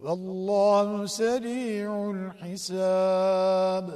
والله سريع الحساب.